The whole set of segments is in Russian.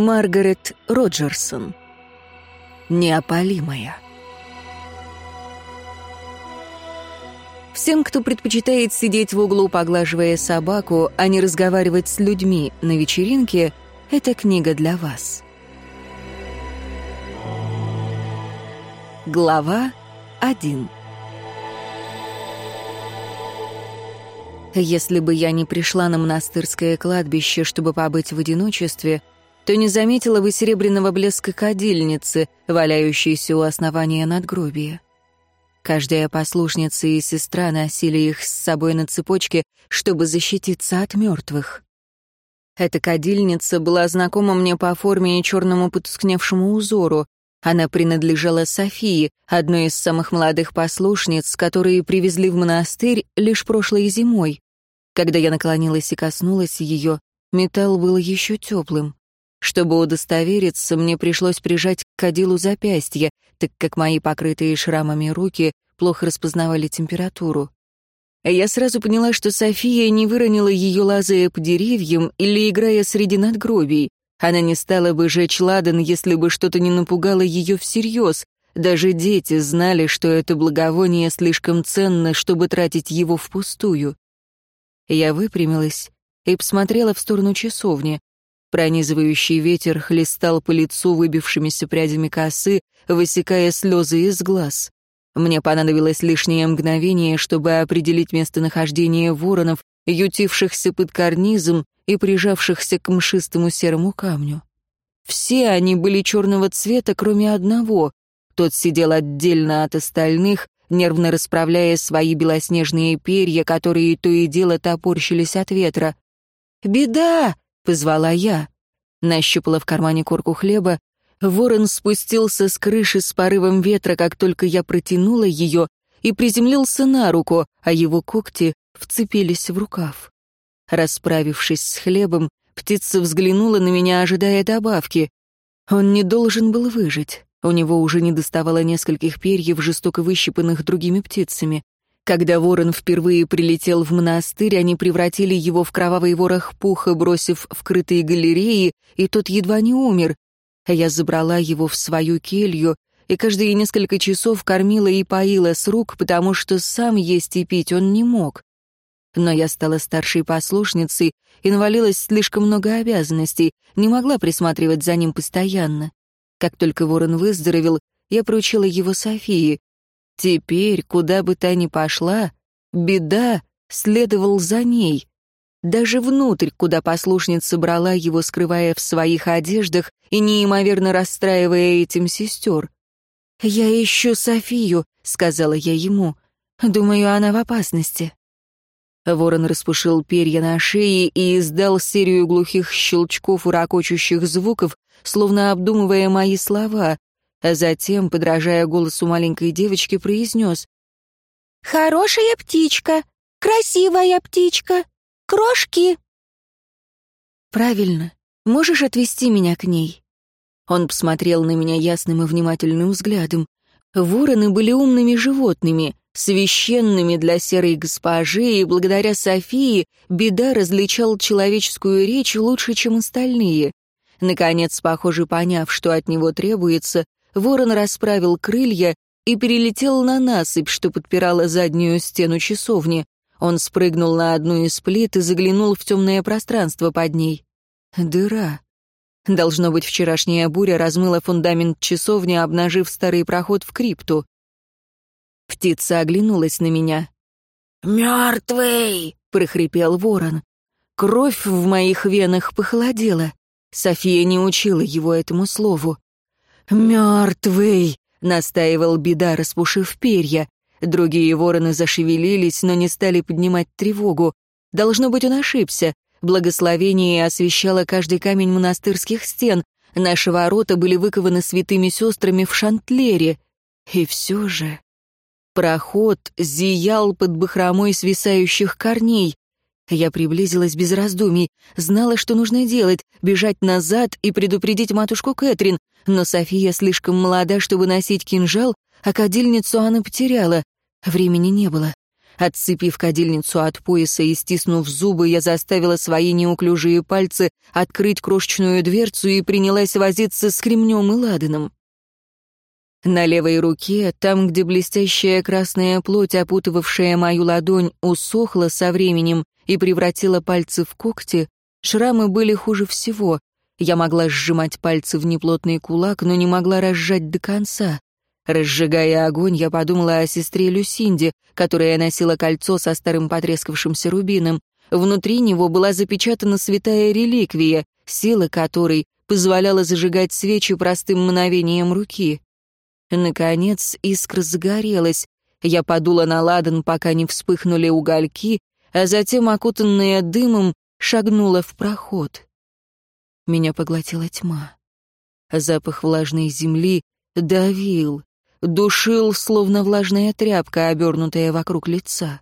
Маргарет Роджерсон. Неопалимая. Всем, кто предпочитает сидеть в углу, поглаживая собаку, а не разговаривать с людьми на вечеринке, эта книга для вас. Глава 1 Если бы я не пришла на монастырское кладбище, чтобы побыть в одиночестве, то не заметила бы серебряного блеска кадильницы, валяющейся у основания надгробия. Каждая послушница и сестра носили их с собой на цепочке, чтобы защититься от мертвых. Эта кадильница была знакома мне по форме и черному потускневшему узору. Она принадлежала Софии, одной из самых молодых послушниц, которые привезли в монастырь лишь прошлой зимой. Когда я наклонилась и коснулась ее, металл был еще теплым. Чтобы удостовериться, мне пришлось прижать к кадилу запястье, так как мои покрытые шрамами руки плохо распознавали температуру. Я сразу поняла, что София не выронила ее, лазая по деревьям или играя среди надгробий. Она не стала бы жечь ладан, если бы что-то не напугало ее всерьез. Даже дети знали, что это благовоние слишком ценно, чтобы тратить его впустую. Я выпрямилась и посмотрела в сторону часовни. Пронизывающий ветер хлестал по лицу выбившимися прядями косы, высекая слезы из глаз. Мне понадобилось лишнее мгновение, чтобы определить местонахождение воронов, ютившихся под карнизом и прижавшихся к мшистому серому камню. Все они были черного цвета, кроме одного. Тот сидел отдельно от остальных, нервно расправляя свои белоснежные перья, которые то и дело топорщились от ветра. «Беда!» — позвала я. Нащупала в кармане корку хлеба. Ворон спустился с крыши с порывом ветра, как только я протянула ее, и приземлился на руку, а его когти вцепились в рукав. Расправившись с хлебом, птица взглянула на меня, ожидая добавки. Он не должен был выжить. У него уже не доставало нескольких перьев, жестоко выщипанных другими птицами. Когда ворон впервые прилетел в монастырь, они превратили его в кровавый ворох пуха, бросив в крытые галереи, и тот едва не умер. Я забрала его в свою келью и каждые несколько часов кормила и поила с рук, потому что сам есть и пить он не мог. Но я стала старшей послушницей и навалилось слишком много обязанностей, не могла присматривать за ним постоянно. Как только ворон выздоровел, я поручила его Софии. Теперь, куда бы та ни пошла, беда следовал за ней. Даже внутрь, куда послушница брала его, скрывая в своих одеждах и неимоверно расстраивая этим сестер. «Я ищу Софию», — сказала я ему. «Думаю, она в опасности». Ворон распушил перья на шее и издал серию глухих щелчков и звуков, словно обдумывая мои слова, а затем, подражая голосу маленькой девочки, произнес «Хорошая птичка, красивая птичка, крошки!» «Правильно. Можешь отвести меня к ней?» Он посмотрел на меня ясным и внимательным взглядом. Вороны были умными животными, священными для серой госпожи, и благодаря Софии Беда различал человеческую речь лучше, чем остальные. Наконец, похоже, поняв, что от него требуется, ворон расправил крылья и перелетел на насыпь, что подпирала заднюю стену часовни. Он спрыгнул на одну из плит и заглянул в темное пространство под ней. Дыра. Должно быть, вчерашняя буря размыла фундамент часовни, обнажив старый проход в крипту. Птица оглянулась на меня. «Мертвый!» — прохрипел ворон. Кровь в моих венах похолодела. София не учила его этому слову. «Мертвый!» — настаивал беда, распушив перья. Другие вороны зашевелились, но не стали поднимать тревогу. Должно быть, он ошибся. Благословение освещало каждый камень монастырских стен. Наши ворота были выкованы святыми сестрами в Шантлере. И все же... Проход зиял под бахромой свисающих корней. Я приблизилась без раздумий, знала, что нужно делать, бежать назад и предупредить матушку Кэтрин, но София слишком молода, чтобы носить кинжал, а кадильницу она потеряла. Времени не было. Отцепив кадильницу от пояса и стиснув зубы, я заставила свои неуклюжие пальцы открыть крошечную дверцу и принялась возиться с кремнем и ладаном. На левой руке, там, где блестящая красная плоть, опутывавшая мою ладонь, усохла со временем и превратила пальцы в когти, шрамы были хуже всего. Я могла сжимать пальцы в неплотный кулак, но не могла разжать до конца. Разжигая огонь, я подумала о сестре Люсинде, которая носила кольцо со старым потрескавшимся рубином. Внутри него была запечатана святая реликвия, сила которой позволяла зажигать свечи простым мгновением руки. Наконец искра загорелась. Я подула на ладан, пока не вспыхнули угольки, а затем, окутанная дымом, шагнула в проход. Меня поглотила тьма. Запах влажной земли давил, душил, словно влажная тряпка, обернутая вокруг лица.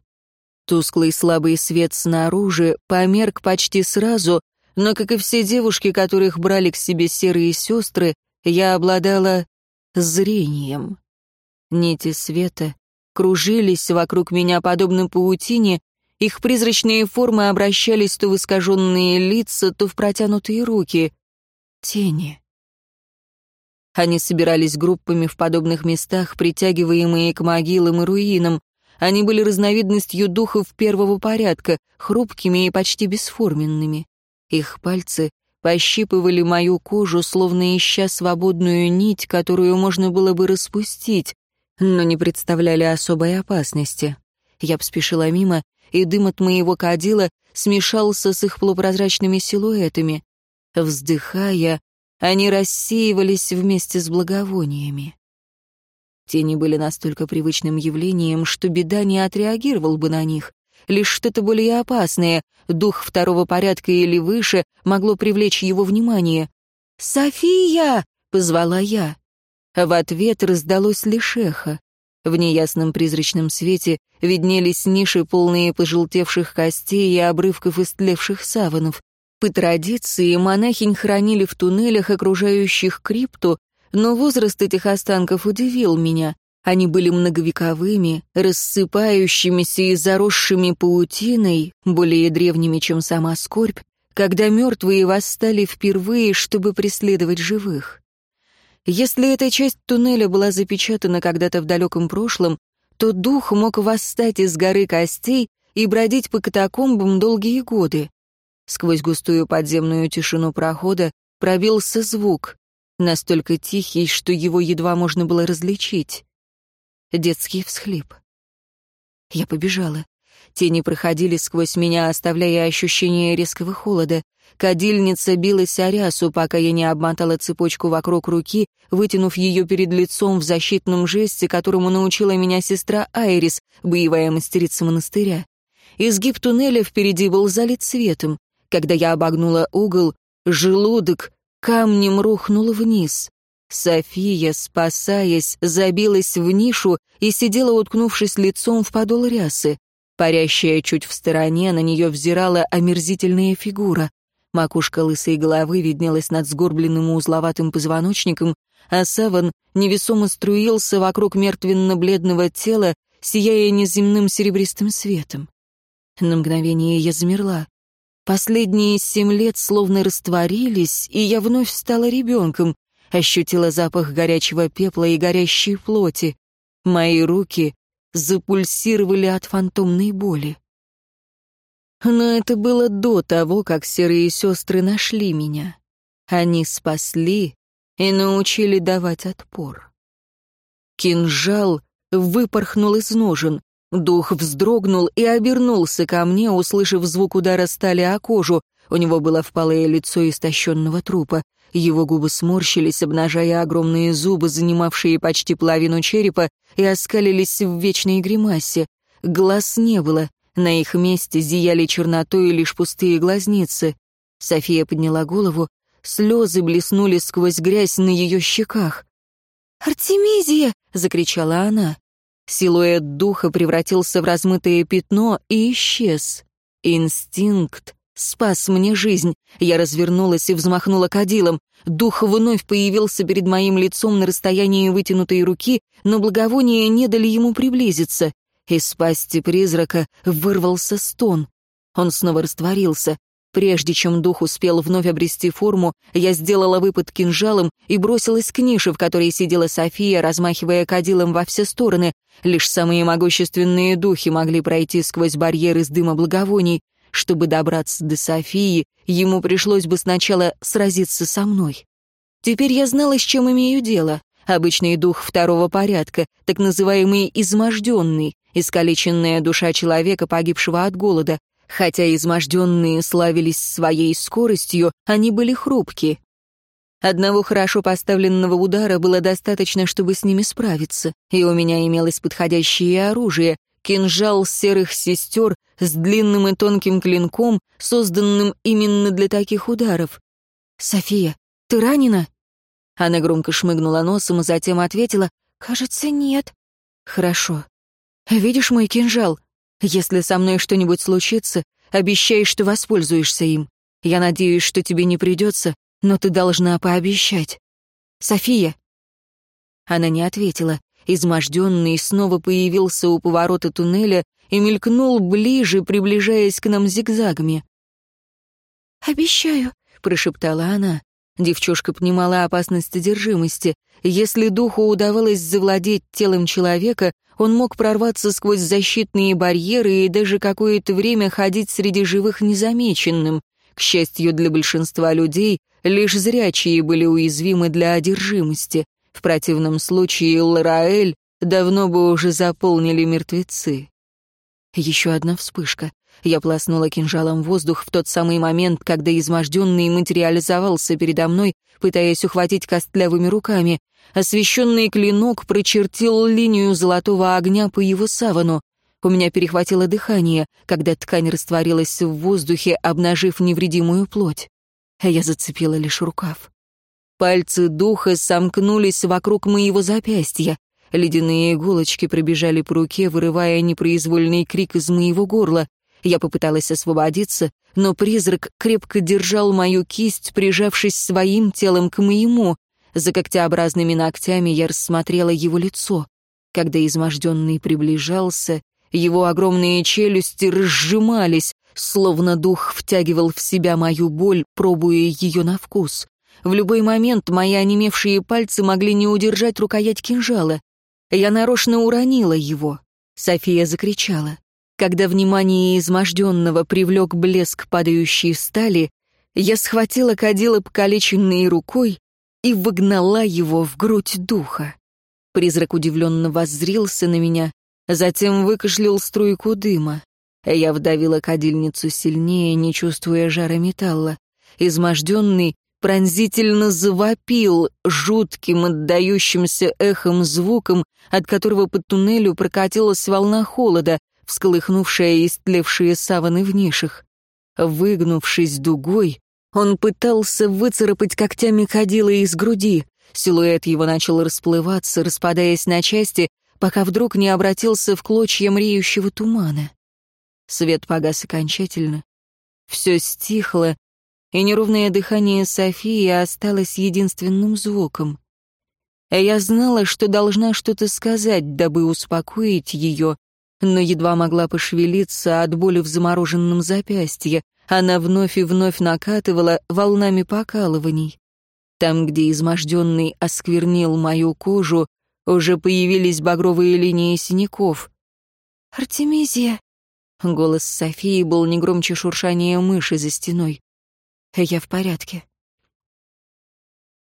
Тусклый слабый свет снаружи померк почти сразу, но, как и все девушки, которых брали к себе серые сестры, я обладала зрением. Нити света кружились вокруг меня подобно паутине, их призрачные формы обращались то в искаженные лица, то в протянутые руки. Тени. Они собирались группами в подобных местах, притягиваемые к могилам и руинам. Они были разновидностью духов первого порядка, хрупкими и почти бесформенными. Их пальцы пощипывали мою кожу, словно ища свободную нить, которую можно было бы распустить, но не представляли особой опасности. Я поспешила мимо, и дым от моего кадила смешался с их полупрозрачными силуэтами. Вздыхая, они рассеивались вместе с благовониями. Тени были настолько привычным явлением, что беда не отреагировал бы на них. Лишь что-то более опасное, дух второго порядка или выше, могло привлечь его внимание. «София!» — позвала я. В ответ раздалось лишь эхо. В неясном призрачном свете виднелись ниши, полные пожелтевших костей и обрывков истлевших саванов. По традиции монахинь хранили в туннелях, окружающих крипту, но возраст этих останков удивил меня. Они были многовековыми, рассыпающимися и заросшими паутиной, более древними, чем сама скорбь, когда мертвые восстали впервые, чтобы преследовать живых. Если эта часть туннеля была запечатана когда-то в далеком прошлом, то дух мог восстать из горы костей и бродить по катакомбам долгие годы. Сквозь густую подземную тишину прохода пробился звук, настолько тихий, что его едва можно было различить. Детский всхлип. Я побежала. Тени проходили сквозь меня, оставляя ощущение резкого холода. Кадильница билась о рясу, пока я не обмотала цепочку вокруг руки, вытянув ее перед лицом в защитном жесте, которому научила меня сестра Айрис, боевая мастерица монастыря. Изгиб туннеля впереди был залит светом. Когда я обогнула угол, желудок камнем рухнул вниз. София, спасаясь, забилась в нишу и сидела, уткнувшись лицом в подол рясы. Парящая чуть в стороне, на нее взирала омерзительная фигура. Макушка лысой головы виднелась над сгорбленным узловатым позвоночником, а саван невесомо струился вокруг мертвенно-бледного тела, сияя неземным серебристым светом. На мгновение я замерла. Последние семь лет словно растворились, и я вновь стала ребенком, ощутила запах горячего пепла и горящей плоти. Мои руки запульсировали от фантомной боли. Но это было до того, как серые сестры нашли меня. Они спасли и научили давать отпор. Кинжал выпорхнул из ножен. Дух вздрогнул и обернулся ко мне, услышав звук удара стали о кожу. У него было впалое лицо истощенного трупа. Его губы сморщились, обнажая огромные зубы, занимавшие почти половину черепа, и оскалились в вечной гримасе. Глаз не было. На их месте зияли чернотой лишь пустые глазницы. София подняла голову. Слезы блеснули сквозь грязь на ее щеках. «Артемизия!» — закричала она. Силуэт духа превратился в размытое пятно и исчез. Инстинкт спас мне жизнь. Я развернулась и взмахнула кадилом. Дух вновь появился перед моим лицом на расстоянии вытянутой руки, но благовония не дали ему приблизиться. Из пасти призрака вырвался стон. Он снова растворился. Прежде чем дух успел вновь обрести форму, я сделала выпад кинжалом и бросилась к нише, в которой сидела София, размахивая кадилом во все стороны. Лишь самые могущественные духи могли пройти сквозь барьер из дыма благовоний. Чтобы добраться до Софии, ему пришлось бы сначала сразиться со мной. Теперь я знала, с чем имею дело. Обычный дух второго порядка, так называемый изможденный, искалеченная душа человека, погибшего от голода. Хотя изможденные славились своей скоростью, они были хрупки. Одного хорошо поставленного удара было достаточно, чтобы с ними справиться, и у меня имелось подходящее оружие — кинжал серых сестер с длинным и тонким клинком, созданным именно для таких ударов. «София, ты ранена?» Она громко шмыгнула носом и затем ответила, «Кажется, нет». «Хорошо. Видишь мой кинжал? Если со мной что-нибудь случится, обещай, что воспользуешься им. Я надеюсь, что тебе не придется, но ты должна пообещать. София!» Она не ответила. Изможденный снова появился у поворота туннеля и мелькнул ближе, приближаясь к нам зигзагами. «Обещаю», — прошептала она. Девчушка понимала опасность одержимости. Если духу удавалось завладеть телом человека, он мог прорваться сквозь защитные барьеры и даже какое-то время ходить среди живых незамеченным. К счастью для большинства людей, лишь зрячие были уязвимы для одержимости. В противном случае Лараэль давно бы уже заполнили мертвецы. Еще одна вспышка. Я пласнула кинжалом воздух в тот самый момент, когда изможденный материализовался передо мной, пытаясь ухватить костлявыми руками. Освещенный клинок прочертил линию золотого огня по его савану. У меня перехватило дыхание, когда ткань растворилась в воздухе, обнажив невредимую плоть. Я зацепила лишь рукав. Пальцы духа сомкнулись вокруг моего запястья. Ледяные иголочки пробежали по руке, вырывая непроизвольный крик из моего горла. Я попыталась освободиться, но призрак крепко держал мою кисть, прижавшись своим телом к моему. За когтеобразными ногтями я рассмотрела его лицо. Когда изможденный приближался, его огромные челюсти разжимались, словно дух втягивал в себя мою боль, пробуя ее на вкус. В любой момент мои онемевшие пальцы могли не удержать рукоять кинжала. Я нарочно уронила его. София закричала. Когда внимание изможденного привлек блеск падающей стали, я схватила кадила покалеченной рукой и выгнала его в грудь духа. Призрак удивленно воззрился на меня, затем выкашлял струйку дыма. Я вдавила кадильницу сильнее, не чувствуя жара металла. Изможденный пронзительно завопил жутким, отдающимся эхом звуком, от которого по туннелю прокатилась волна холода, всколыхнувшая истлевшие саваны в нишах. Выгнувшись дугой, он пытался выцарапать когтями ходила из груди. Силуэт его начал расплываться, распадаясь на части, пока вдруг не обратился в клочья мреющего тумана. Свет погас окончательно. Все стихло, и неровное дыхание Софии осталось единственным звуком. Я знала, что должна что-то сказать, дабы успокоить ее, но едва могла пошевелиться от боли в замороженном запястье. Она вновь и вновь накатывала волнами покалываний. Там, где изможденный осквернил мою кожу, уже появились багровые линии синяков. «Артемизия!» Голос Софии был не громче шуршания мыши за стеной. «Я в порядке».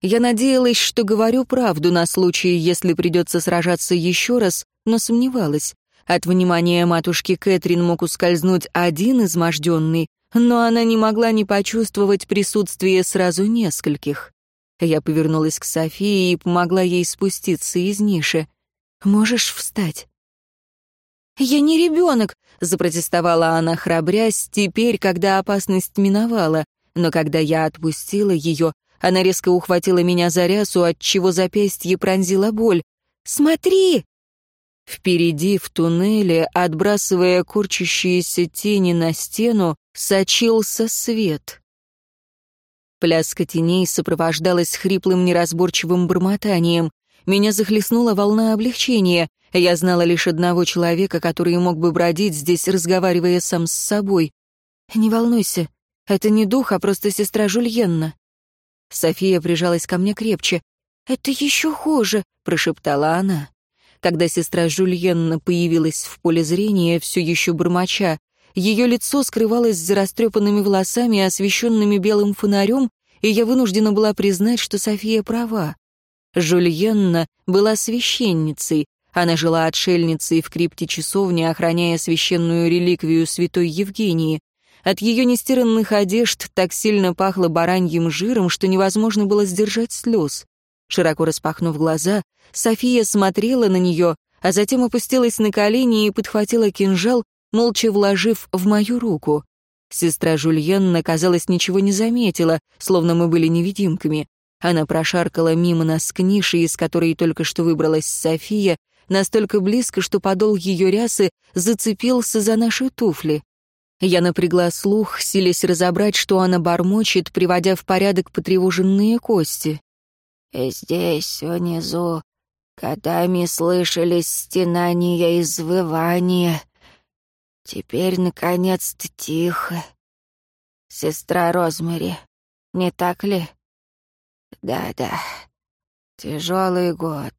Я надеялась, что говорю правду на случай, если придется сражаться еще раз, но сомневалась. От внимания матушки Кэтрин мог ускользнуть один изможденный, но она не могла не почувствовать присутствие сразу нескольких. Я повернулась к Софии и помогла ей спуститься из ниши. «Можешь встать?» «Я не ребенок», — запротестовала она, храбрясь, теперь, когда опасность миновала. Но когда я отпустила ее, она резко ухватила меня за рясу, отчего запястье пронзила боль. «Смотри!» Впереди, в туннеле, отбрасывая корчащиеся тени на стену, сочился свет. Пляска теней сопровождалась хриплым неразборчивым бормотанием. Меня захлестнула волна облегчения. Я знала лишь одного человека, который мог бы бродить здесь, разговаривая сам с собой. «Не волнуйся, это не дух, а просто сестра Жульенна». София прижалась ко мне крепче. «Это еще хуже», — прошептала она. Когда сестра Жульенна появилась в поле зрения, все еще бормоча, ее лицо скрывалось за растрепанными волосами, освещенными белым фонарем, и я вынуждена была признать, что София права. Жульенна была священницей, она жила отшельницей в крипте часовни, охраняя священную реликвию святой Евгении. От ее нестиранных одежд так сильно пахло бараньим жиром, что невозможно было сдержать слез. Широко распахнув глаза, София смотрела на нее, а затем опустилась на колени и подхватила кинжал, молча вложив в мою руку. Сестра Жульенна, казалось, ничего не заметила, словно мы были невидимками. Она прошаркала мимо нас к нише, из которой только что выбралась София, настолько близко, что подол ее рясы зацепился за наши туфли. Я напрягла слух, силясь разобрать, что она бормочет, приводя в порядок потревоженные кости. И здесь, внизу, годами слышались стенания и извывания. Теперь, наконец-то, тихо. Сестра Розмари, не так ли? Да-да, тяжелый год.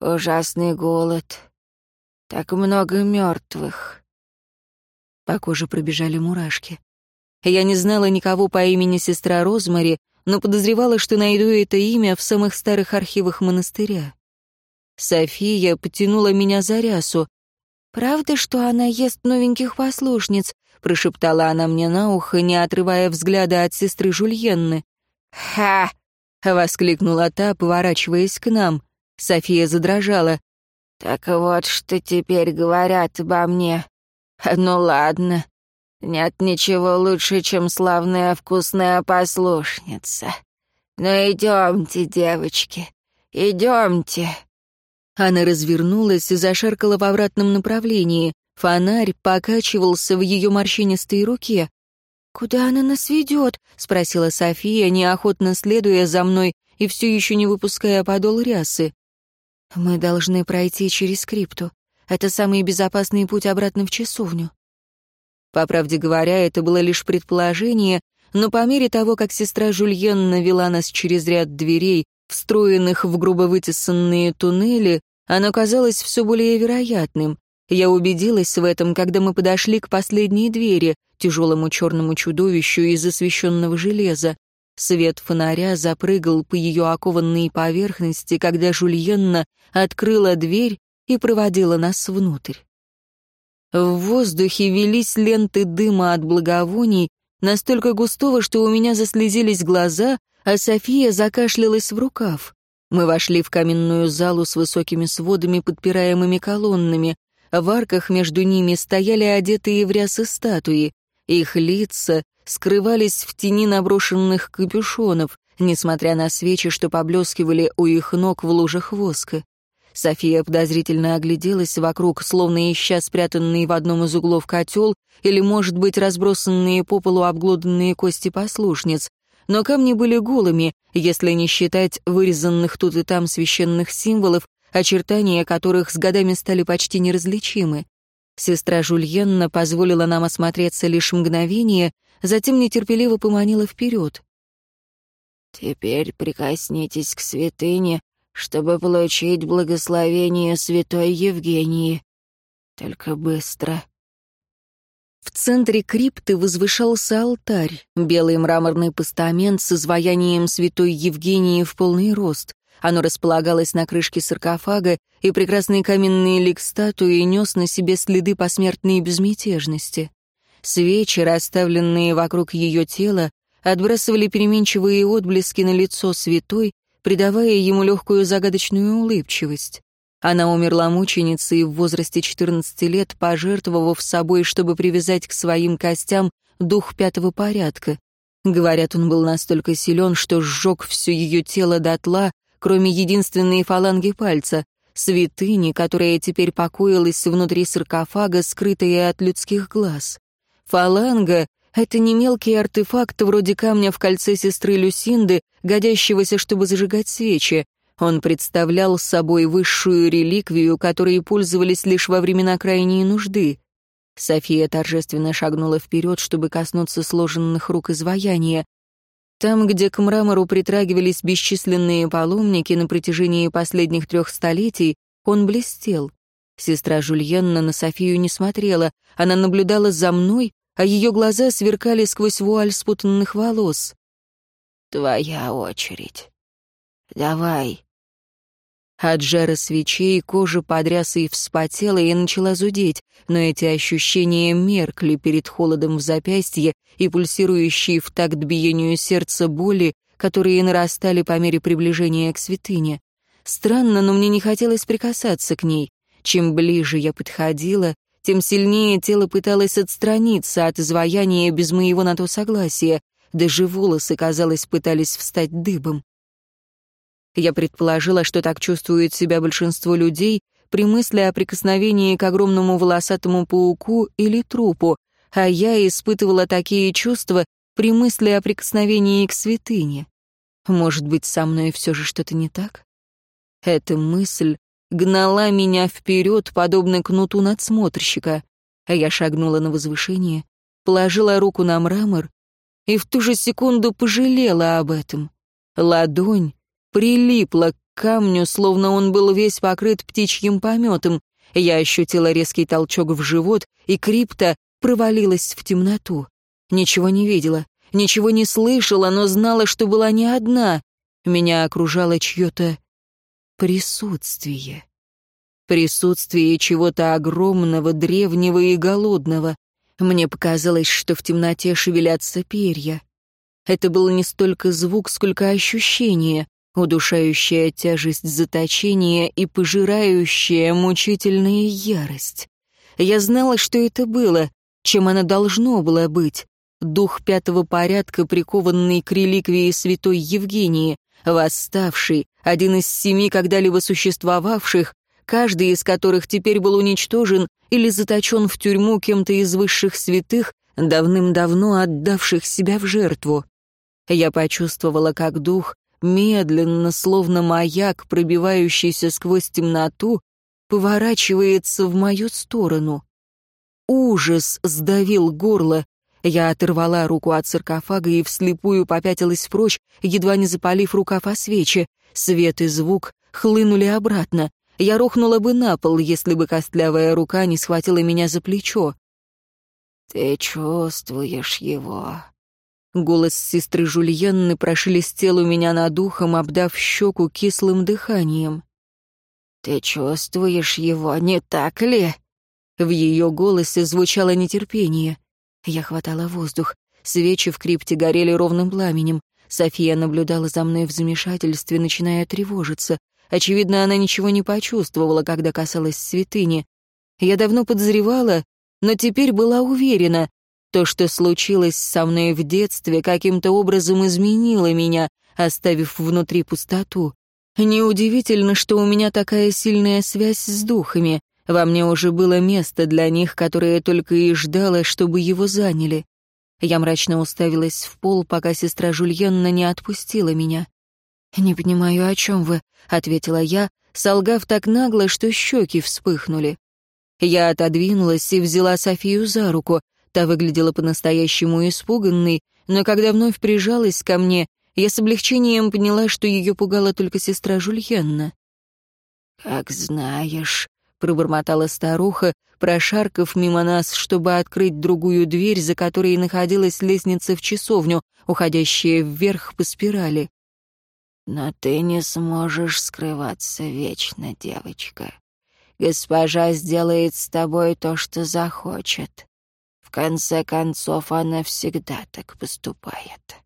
Ужасный голод. Так много мертвых. По коже пробежали мурашки. Я не знала никого по имени сестра Розмари, но подозревала, что найду это имя в самых старых архивах монастыря. София потянула меня за рясу. «Правда, что она ест новеньких послушниц?» — прошептала она мне на ухо, не отрывая взгляда от сестры Жульенны. «Ха!» — воскликнула та, поворачиваясь к нам. София задрожала. «Так вот, что теперь говорят обо мне. Ну ладно, нет ничего лучше, чем славная вкусная послушница. Ну идемте, девочки, идемте». Она развернулась и зашаркала в обратном направлении. Фонарь покачивался в ее морщинистой руке. «Куда она нас ведет?» — спросила София, неохотно следуя за мной и все еще не выпуская подол рясы. Мы должны пройти через крипту. Это самый безопасный путь обратно в часовню. По правде говоря, это было лишь предположение, но по мере того, как сестра Жульенна вела нас через ряд дверей, встроенных в грубо вытесанные туннели, оно казалось все более вероятным. Я убедилась в этом, когда мы подошли к последней двери, тяжелому черному чудовищу из освещенного железа. Свет фонаря запрыгал по ее окованной поверхности, когда Жульенна открыла дверь и проводила нас внутрь. В воздухе велись ленты дыма от благовоний, настолько густого, что у меня заслезились глаза, а София закашлялась в рукав. Мы вошли в каменную залу с высокими сводами, подпираемыми колоннами. В арках между ними стояли одетые в рясы статуи. Их лица скрывались в тени наброшенных капюшонов, несмотря на свечи, что поблескивали у их ног в лужах воска. София подозрительно огляделась вокруг, словно ища спрятанный в одном из углов котел или, может быть, разбросанные по полу обглоданные кости послушниц. Но камни были голыми, если не считать вырезанных тут и там священных символов, очертания которых с годами стали почти неразличимы. Сестра Жульенна позволила нам осмотреться лишь мгновение, затем нетерпеливо поманила вперед. «Теперь прикоснитесь к святыне, чтобы получить благословение святой Евгении. Только быстро». В центре крипты возвышался алтарь, белый мраморный постамент с изваянием святой Евгении в полный рост. Оно располагалось на крышке саркофага, и прекрасный каменный лик статуи нес на себе следы посмертной безмятежности. Свечи, расставленные вокруг ее тела, отбрасывали переменчивые отблески на лицо святой, придавая ему легкую загадочную улыбчивость. Она умерла мученицей в возрасте 14 лет, пожертвовав собой, чтобы привязать к своим костям дух пятого порядка. Говорят, он был настолько силен, что сжег все ее тело дотла, кроме единственной фаланги пальца, святыни, которая теперь покоилась внутри саркофага, скрытая от людских глаз. Фаланга — это не мелкий артефакт вроде камня в кольце сестры Люсинды, годящегося, чтобы зажигать свечи. Он представлял собой высшую реликвию, которой пользовались лишь во времена крайней нужды. София торжественно шагнула вперед, чтобы коснуться сложенных рук изваяния. Там, где к мрамору притрагивались бесчисленные паломники на протяжении последних трех столетий, он блестел. Сестра Жульенна на Софию не смотрела, она наблюдала за мной, а ее глаза сверкали сквозь вуаль спутанных волос. «Твоя очередь. Давай». От жара свечей кожа подряса и вспотела и начала зудеть, но эти ощущения меркли перед холодом в запястье и пульсирующие в такт биению сердца боли, которые нарастали по мере приближения к святыне. Странно, но мне не хотелось прикасаться к ней. Чем ближе я подходила, тем сильнее тело пыталось отстраниться от изваяния без моего на то согласия. Даже волосы, казалось, пытались встать дыбом. Я предположила, что так чувствует себя большинство людей при мысли о прикосновении к огромному волосатому пауку или трупу, а я испытывала такие чувства при мысли о прикосновении к святыне. Может быть, со мной все же что-то не так? Эта мысль гнала меня вперед, подобно кнуту надсмотрщика. А я шагнула на возвышение, положила руку на мрамор и в ту же секунду пожалела об этом. Ладонь прилипла к камню, словно он был весь покрыт птичьим пометом. Я ощутила резкий толчок в живот, и крипта провалилась в темноту. Ничего не видела, ничего не слышала, но знала, что была не одна. Меня окружало чье-то присутствие. Присутствие чего-то огромного, древнего и голодного. Мне показалось, что в темноте шевелятся перья. Это был не столько звук, сколько ощущение, удушающая тяжесть заточения и пожирающая мучительная ярость. Я знала, что это было, чем оно должно было быть. Дух пятого порядка, прикованный к реликвии святой Евгении, восставший, один из семи когда-либо существовавших, каждый из которых теперь был уничтожен или заточен в тюрьму кем-то из высших святых, давным-давно отдавших себя в жертву. Я почувствовала, как дух, медленно, словно маяк, пробивающийся сквозь темноту, поворачивается в мою сторону. Ужас сдавил горло, я оторвала руку от саркофага и вслепую попятилась прочь, едва не запалив рукав о свечи. Свет и звук хлынули обратно. Я рухнула бы на пол, если бы костлявая рука не схватила меня за плечо. «Ты чувствуешь его?» Голос сестры Жульенны прошелестел у меня над ухом, обдав щеку кислым дыханием. «Ты чувствуешь его, не так ли?» В ее голосе звучало нетерпение. Я хватала воздух. Свечи в крипте горели ровным пламенем. София наблюдала за мной в замешательстве, начиная тревожиться. Очевидно, она ничего не почувствовала, когда касалась святыни. Я давно подозревала, но теперь была уверена. То, что случилось со мной в детстве, каким-то образом изменило меня, оставив внутри пустоту. Неудивительно, что у меня такая сильная связь с духами. Во мне уже было место для них, которое только и ждало, чтобы его заняли. Я мрачно уставилась в пол, пока сестра Жульенна не отпустила меня. «Не понимаю, о чем вы», — ответила я, солгав так нагло, что щеки вспыхнули. Я отодвинулась и взяла Софию за руку. Та выглядела по-настоящему испуганной, но когда вновь прижалась ко мне, я с облегчением поняла, что ее пугала только сестра Жульенна. «Как знаешь», пробормотала старуха, прошаркав мимо нас, чтобы открыть другую дверь, за которой находилась лестница в часовню, уходящая вверх по спирали. «Но ты не сможешь скрываться вечно, девочка. Госпожа сделает с тобой то, что захочет. В конце концов, она всегда так поступает».